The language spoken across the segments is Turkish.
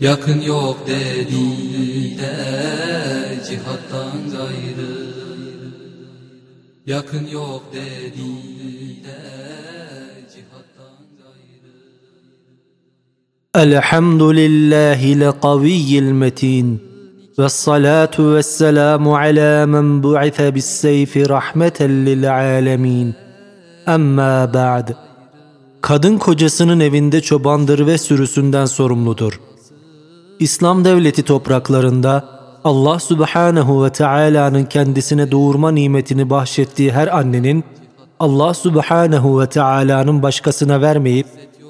Yakın yok dediler cihattan gayrı Yakın yok dediler cihattan gayrı الحمد لله القوي المتين والصلاة والسلام على من بعث بالسيف رحمة للعالمين أما بعد Kadın kocasının evinde çobandır ve sürüsünden sorumludur. İslam devleti topraklarında Allah Subhanahu ve Taala'nın kendisine doğurma nimetini bahşettiği her annenin Allah Subhanahu ve Taala'nın başkasına vermeyip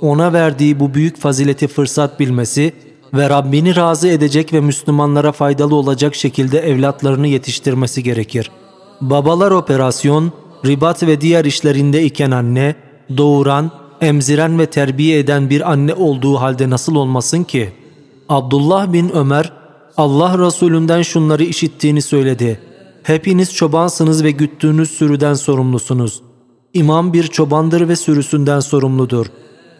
ona verdiği bu büyük fazileti fırsat bilmesi ve Rabbini razı edecek ve Müslümanlara faydalı olacak şekilde evlatlarını yetiştirmesi gerekir. Babalar operasyon, ribat ve diğer işlerinde iken anne, doğuran, emziren ve terbiye eden bir anne olduğu halde nasıl olmasın ki? Abdullah bin Ömer, Allah Resulünden şunları işittiğini söyledi. Hepiniz çobansınız ve güttüğünüz sürüden sorumlusunuz. İmam bir çobandır ve sürüsünden sorumludur.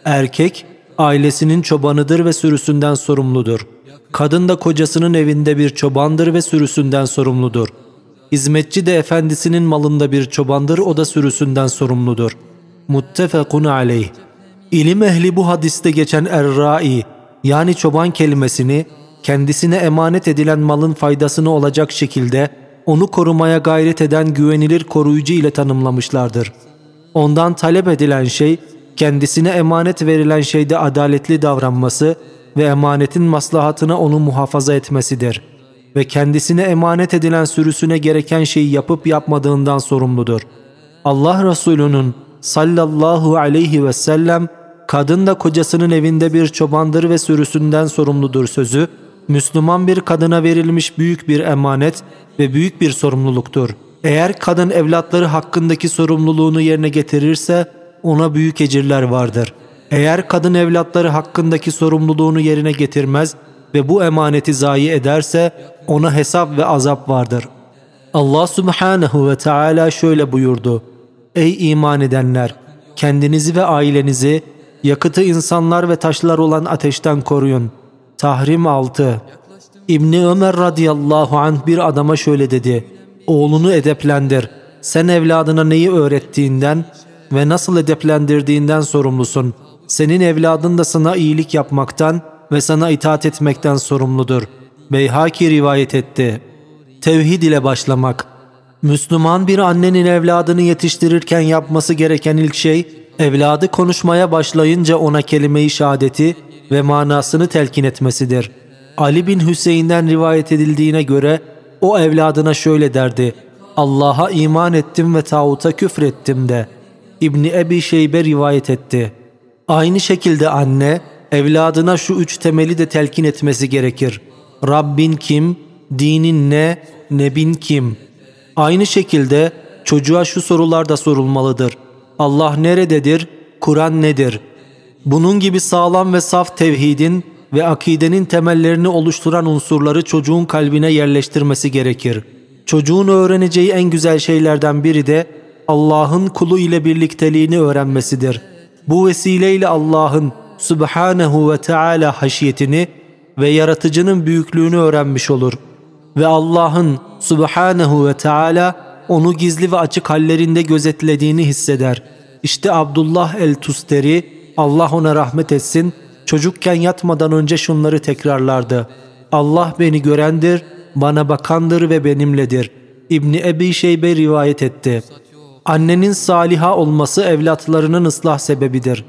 Erkek, ailesinin çobanıdır ve sürüsünden sorumludur. Kadın da kocasının evinde bir çobandır ve sürüsünden sorumludur. Hizmetçi de efendisinin malında bir çobandır, o da sürüsünden sorumludur. Muttefekun aleyh. İlim ehli bu hadiste geçen er-rai yani çoban kelimesini kendisine emanet edilen malın faydasını olacak şekilde onu korumaya gayret eden güvenilir koruyucu ile tanımlamışlardır. Ondan talep edilen şey kendisine emanet verilen şeyde adaletli davranması ve emanetin maslahatına onu muhafaza etmesidir. Ve kendisine emanet edilen sürüsüne gereken şeyi yapıp yapmadığından sorumludur. Allah Resulü'nün sallallahu aleyhi ve sellem kadın da kocasının evinde bir çobandır ve sürüsünden sorumludur sözü, Müslüman bir kadına verilmiş büyük bir emanet ve büyük bir sorumluluktur. Eğer kadın evlatları hakkındaki sorumluluğunu yerine getirirse ona büyük ecirler vardır. Eğer kadın evlatları hakkındaki sorumluluğunu yerine getirmez ve bu emaneti zayi ederse ona hesap ve azap vardır. Allah subhanehu ve Teala şöyle buyurdu. Ey iman edenler! Kendinizi ve ailenizi yakıtı insanlar ve taşlar olan ateşten koruyun. Tahrim 6 İbni Ömer radıyallahu anh bir adama şöyle dedi. Oğlunu edeplendir. Sen evladına neyi öğrettiğinden ve nasıl edeplendirdiğinden sorumlusun. Senin evladın da sana iyilik yapmaktan ve sana itaat etmekten sorumludur. Beyhaki rivayet etti. Tevhid ile başlamak. Müslüman bir annenin evladını yetiştirirken yapması gereken ilk şey, evladı konuşmaya başlayınca ona kelime-i şehadeti ve manasını telkin etmesidir. Ali bin Hüseyin'den rivayet edildiğine göre o evladına şöyle derdi. Allah'a iman ettim ve tağuta küfrettim de. İbni Ebi Şeybe rivayet etti. Aynı şekilde anne, evladına şu üç temeli de telkin etmesi gerekir. Rabbin kim? Dinin ne? Nebin kim? Aynı şekilde çocuğa şu sorular da sorulmalıdır. Allah nerededir? Kur'an nedir? Bunun gibi sağlam ve saf tevhidin ve akidenin temellerini oluşturan unsurları çocuğun kalbine yerleştirmesi gerekir. Çocuğun öğreneceği en güzel şeylerden biri de Allah'ın kulu ile birlikteliğini öğrenmesidir. Bu vesileyle Allah'ın Subhanehu ve Teala haşiyetini ve yaratıcının büyüklüğünü öğrenmiş olur. Ve Allah'ın Subhanehu ve Teala onu gizli ve açık hallerinde gözetlediğini hisseder. İşte Abdullah el-Tusteri, Allah ona rahmet etsin, çocukken yatmadan önce şunları tekrarlardı. Allah beni görendir, bana bakandır ve benimledir. İbni Ebi Şeybe rivayet etti. Annenin saliha olması evlatlarının ıslah sebebidir.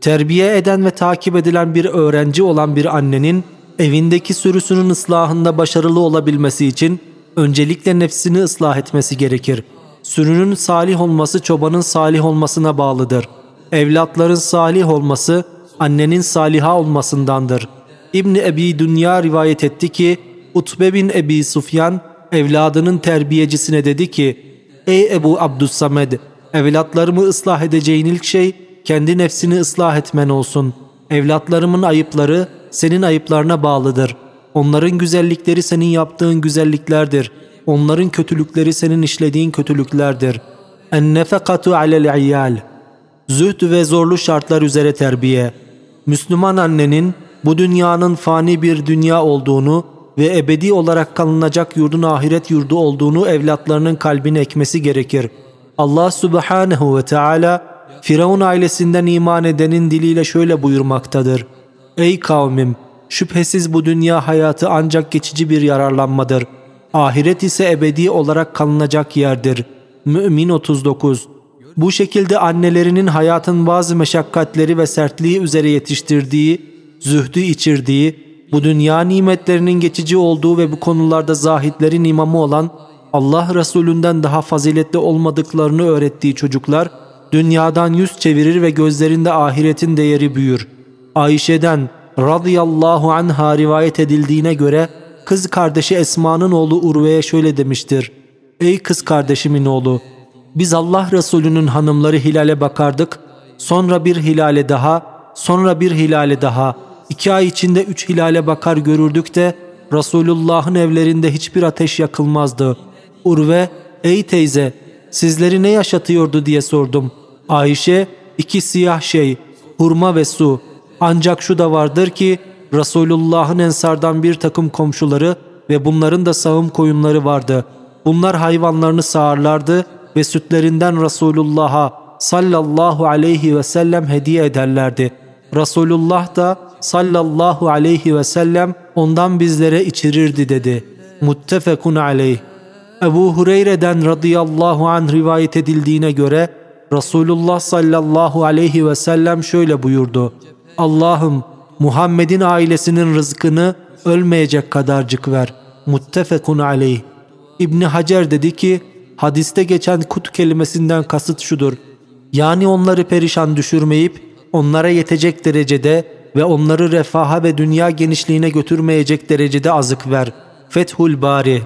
Terbiye eden ve takip edilen bir öğrenci olan bir annenin evindeki sürüsünün ıslahında başarılı olabilmesi için öncelikle nefsini ıslah etmesi gerekir. Sürünün salih olması çobanın salih olmasına bağlıdır. Evlatların salih olması annenin saliha olmasındandır. İbni Ebi Dünya rivayet etti ki Utbe bin Ebi Sufyan evladının terbiyecisine dedi ki Ey Ebu Abdüssamed evlatlarımı ıslah edeceğin ilk şey kendi nefsini ıslah etmen olsun. Evlatlarımın ayıpları senin ayıplarına bağlıdır. Onların güzellikleri senin yaptığın güzelliklerdir. Onların kötülükleri senin işlediğin kötülüklerdir. En-nefekatu alel iyal. Zühd ve zorlu şartlar üzere terbiye. Müslüman annenin bu dünyanın fani bir dünya olduğunu ve ebedi olarak kalınacak yurdun ahiret yurdu olduğunu evlatlarının kalbine ekmesi gerekir. Allah subhanehu ve Teala Firavun ailesinden iman edenin diliyle şöyle buyurmaktadır. Ey kavmim! Şüphesiz bu dünya hayatı ancak geçici bir yararlanmadır. Ahiret ise ebedi olarak kalınacak yerdir. Mü'min 39 Bu şekilde annelerinin hayatın bazı meşakkatleri ve sertliği üzere yetiştirdiği, zühdü içirdiği, bu dünya nimetlerinin geçici olduğu ve bu konularda zahitlerin imamı olan Allah Resulünden daha faziletli olmadıklarını öğrettiği çocuklar, dünyadan yüz çevirir ve gözlerinde ahiretin değeri büyür. Ayşe'den radıyallahu anha rivayet edildiğine göre kız kardeşi Esma'nın oğlu Urve'ye şöyle demiştir. Ey kız kardeşimin oğlu! Biz Allah Resulü'nün hanımları hilale bakardık, sonra bir hilale daha, sonra bir hilale daha, iki ay içinde üç hilale bakar görürdük de Resulullah'ın evlerinde hiçbir ateş yakılmazdı. Urve, ey teyze sizleri ne yaşatıyordu diye sordum. Ayşe, iki siyah şey, hurma ve su. Ancak şu da vardır ki Resulullah'ın ensardan bir takım komşuları ve bunların da sağım koyunları vardı. Bunlar hayvanlarını sağarlardı ve sütlerinden Resulullah'a sallallahu aleyhi ve sellem hediye ederlerdi. Resulullah da sallallahu aleyhi ve sellem ondan bizlere içirirdi dedi. Muttefekun aleyh. Ebu Hureyre'den radıyallahu anh rivayet edildiğine göre Resulullah sallallahu aleyhi ve sellem şöyle buyurdu. Allah'ım Muhammed'in ailesinin rızkını ölmeyecek kadarcık ver. Muttefekun aleyh. İbni Hacer dedi ki hadiste geçen kut kelimesinden kasıt şudur. Yani onları perişan düşürmeyip onlara yetecek derecede ve onları refaha ve dünya genişliğine götürmeyecek derecede azık ver. Fethul Bari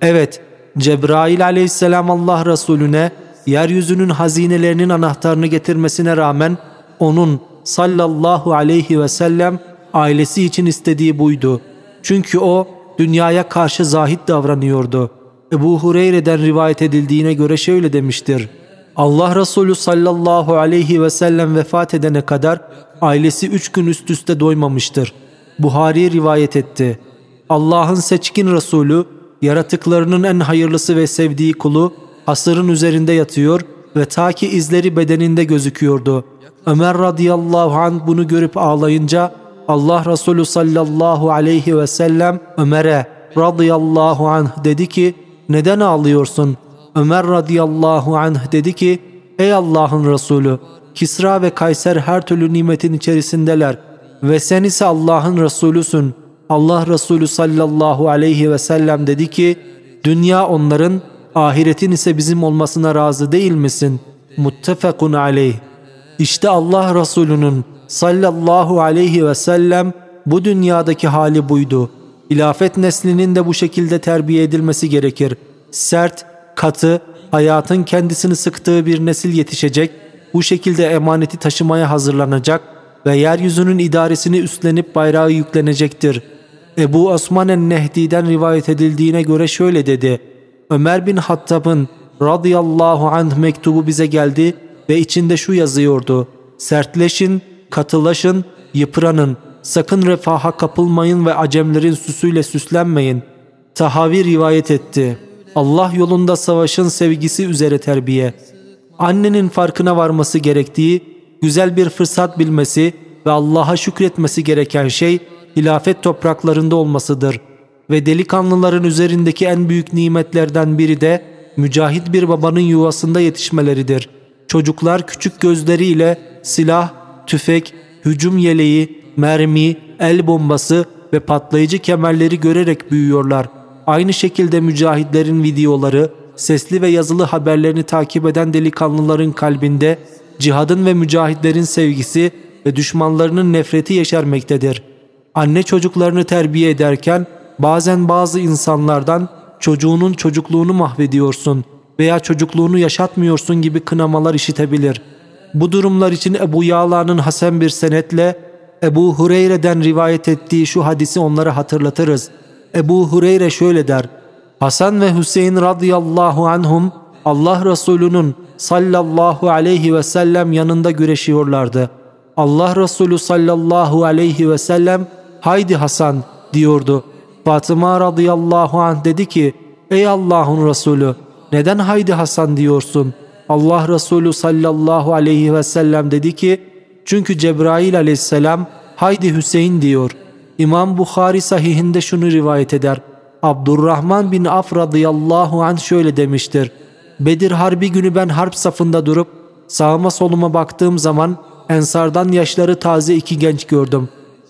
Evet, Cebrail aleyhisselam Allah Resulüne yeryüzünün hazinelerinin anahtarını getirmesine rağmen onun sallallahu aleyhi ve sellem ailesi için istediği buydu. Çünkü o dünyaya karşı zahit davranıyordu. Ebu Hureyre'den rivayet edildiğine göre şöyle demiştir. Allah Resulü sallallahu aleyhi ve sellem vefat edene kadar ailesi üç gün üst üste doymamıştır. Buhari rivayet etti. Allah'ın seçkin Resulü yaratıklarının en hayırlısı ve sevdiği kulu hasırın üzerinde yatıyor ve ta ki izleri bedeninde gözüküyordu. Ömer radıyallahu anh bunu görüp ağlayınca Allah Resulü sallallahu aleyhi ve sellem Ömer'e radıyallahu anh dedi ki neden ağlıyorsun? Ömer radıyallahu anh dedi ki ey Allah'ın Resulü Kisra ve Kayser her türlü nimetin içerisindeler ve sen ise Allah'ın Resulüsün. Allah Resulü sallallahu aleyhi ve sellem dedi ki dünya onların ahiretin ise bizim olmasına razı değil misin? Muttefekun aleyh. İşte Allah Resulü'nün sallallahu aleyhi ve sellem bu dünyadaki hali buydu. İlafet neslinin de bu şekilde terbiye edilmesi gerekir. Sert, katı, hayatın kendisini sıktığı bir nesil yetişecek, bu şekilde emaneti taşımaya hazırlanacak ve yeryüzünün idaresini üstlenip bayrağı yüklenecektir. Ebu Osman el-Nehdi'den rivayet edildiğine göre şöyle dedi. Ömer bin Hattab'ın radıyallahu anh mektubu bize geldi ve içinde şu yazıyordu. Sertleşin, katılaşın, yıpranın, sakın refaha kapılmayın ve acemlerin süsüyle süslenmeyin. Tahavi rivayet etti. Allah yolunda savaşın sevgisi üzere terbiye. Annenin farkına varması gerektiği, güzel bir fırsat bilmesi ve Allah'a şükretmesi gereken şey hilafet topraklarında olmasıdır. Ve delikanlıların üzerindeki en büyük nimetlerden biri de mücahit bir babanın yuvasında yetişmeleridir. Çocuklar küçük gözleriyle silah, tüfek, hücum yeleği, mermi, el bombası ve patlayıcı kemerleri görerek büyüyorlar. Aynı şekilde mücahitlerin videoları, sesli ve yazılı haberlerini takip eden delikanlıların kalbinde cihadın ve mücahitlerin sevgisi ve düşmanlarının nefreti yeşermektedir. Anne çocuklarını terbiye ederken bazen bazı insanlardan çocuğunun çocukluğunu mahvediyorsun veya çocukluğunu yaşatmıyorsun gibi kınamalar işitebilir. Bu durumlar için Ebu Yağla'nın hasen bir senetle Ebu Hureyre'den rivayet ettiği şu hadisi onlara hatırlatırız. Ebu Hureyre şöyle der. Hasan ve Hüseyin radıyallahu anhum Allah Resulü'nün sallallahu aleyhi ve sellem yanında güreşiyorlardı. Allah Resulü sallallahu aleyhi ve sellem haydi Hasan diyordu. Fatıma radıyallahu anh dedi ki ey Allah'ın Resulü neden haydi Hasan diyorsun? Allah Resulü sallallahu aleyhi ve sellem dedi ki çünkü Cebrail aleyhisselam haydi Hüseyin diyor. İmam Bukhari sahihinde şunu rivayet eder. Abdurrahman bin Af radıyallahu anh şöyle demiştir. Bedir Harbi günü ben harp safında durup sağıma soluma baktığım zaman ensardan yaşları taze iki genç gördüm.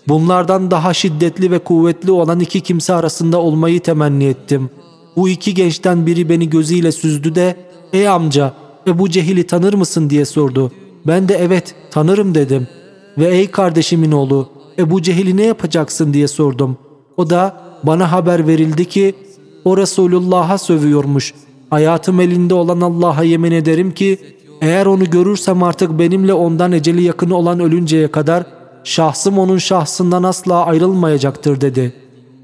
Bunlardan daha şiddetli ve kuvvetli olan iki kimse arasında olmayı temenni ettim. Bu iki gençten biri beni gözüyle süzdü de ''Ey amca Ebu Cehil'i tanır mısın?'' diye sordu. Ben de evet tanırım dedim. Ve ''Ey kardeşimin oğlu Ebu Cehil'i ne yapacaksın?'' diye sordum. O da bana haber verildi ki o Resulullah'a sövüyormuş. Hayatım elinde olan Allah'a yemin ederim ki eğer onu görürsem artık benimle ondan eceli yakını olan ölünceye kadar şahsım onun şahsından asla ayrılmayacaktır dedi.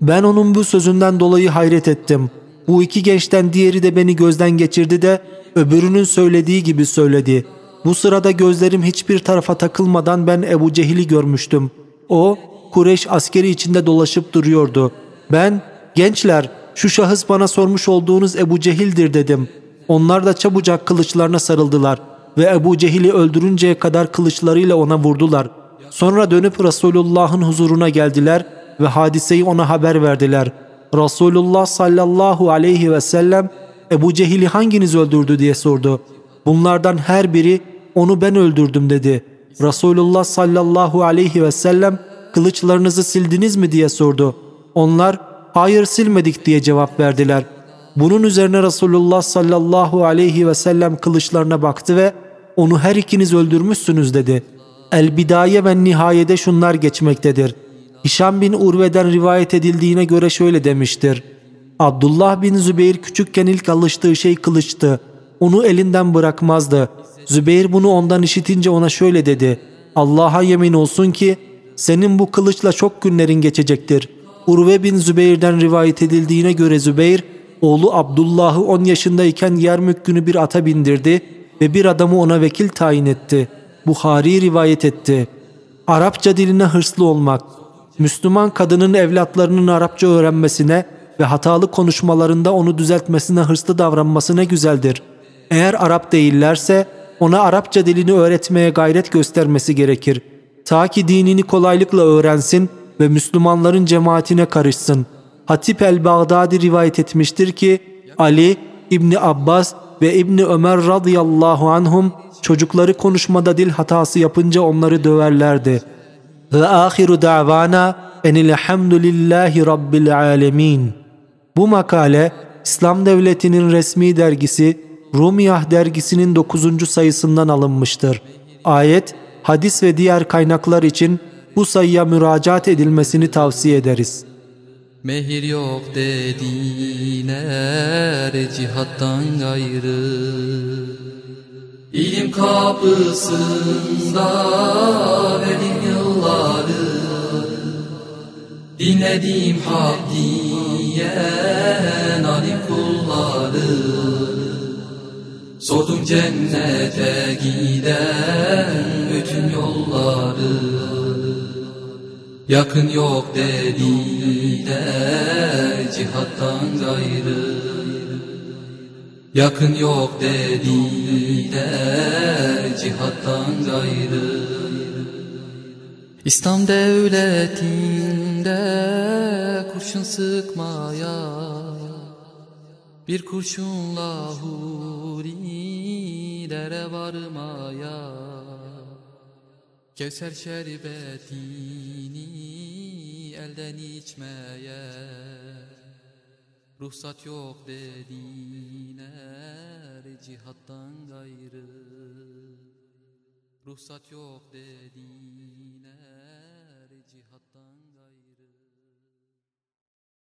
Ben onun bu sözünden dolayı hayret ettim. Bu iki gençten diğeri de beni gözden geçirdi de öbürünün söylediği gibi söyledi. Bu sırada gözlerim hiçbir tarafa takılmadan ben Ebu Cehil'i görmüştüm. O Kureyş askeri içinde dolaşıp duruyordu. Ben gençler şu şahıs bana sormuş olduğunuz Ebu Cehil'dir dedim. Onlar da çabucak kılıçlarına sarıldılar ve Ebu Cehil'i öldürünceye kadar kılıçlarıyla ona vurdular. Sonra dönüp Resulullah'ın huzuruna geldiler ve hadiseyi ona haber verdiler. Resulullah sallallahu aleyhi ve sellem Ebu Cehil'i hanginiz öldürdü diye sordu. Bunlardan her biri onu ben öldürdüm dedi. Resulullah sallallahu aleyhi ve sellem kılıçlarınızı sildiniz mi diye sordu. Onlar hayır silmedik diye cevap verdiler. Bunun üzerine Resulullah sallallahu aleyhi ve sellem kılıçlarına baktı ve onu her ikiniz öldürmüşsünüz dedi. El Bidaye ve Nihaye'de şunlar geçmektedir. Hişam bin Urve'den rivayet edildiğine göre şöyle demiştir. Abdullah bin Zübeyir küçükken ilk alıştığı şey kılıçtı. Onu elinden bırakmazdı. Zübeyir bunu ondan işitince ona şöyle dedi. Allah'a yemin olsun ki senin bu kılıçla çok günlerin geçecektir. Urve bin Zübeyir'den rivayet edildiğine göre Zübeyir, oğlu Abdullah'ı 10 yaşındayken Yermük günü bir ata bindirdi ve bir adamı ona vekil tayin etti. Buhari rivayet etti. Arapça diline hırslı olmak, Müslüman kadının evlatlarının Arapça öğrenmesine ve hatalı konuşmalarında onu düzeltmesine hırslı davranması ne güzeldir. Eğer Arap değillerse ona Arapça dilini öğretmeye gayret göstermesi gerekir. Ta ki dinini kolaylıkla öğrensin ve Müslümanların cemaatine karışsın. Hatip el-Bağdadi rivayet etmiştir ki Ali, İbni Abbas ve İbni Ömer radıyallahu anhum çocukları konuşmada dil hatası yapınca onları döverlerdi. Ve ahiru da'vana enilhamdülillahi rabbil alemin. Bu makale İslam Devleti'nin resmi dergisi Rumiyah dergisinin 9. sayısından alınmıştır. Ayet, hadis ve diğer kaynaklar için bu sayıya müracaat edilmesini tavsiye ederiz. Mehir yok dediler cihattan gayrı İlim kapısında verdim yılları Dinledim hak diyen alim kulları Sordum cennete giden bütün yolları Yakın yok dediler cihattan gayrı. Yakın yok dediler cihattan gayrı. İslam devletinde kurşun sıkmaya Bir kurşunla hurilere varmaya Kevser şerbetini elden içmeye Ruhsat yok dediler cihattan gayrı. Ruhsat yok cihattan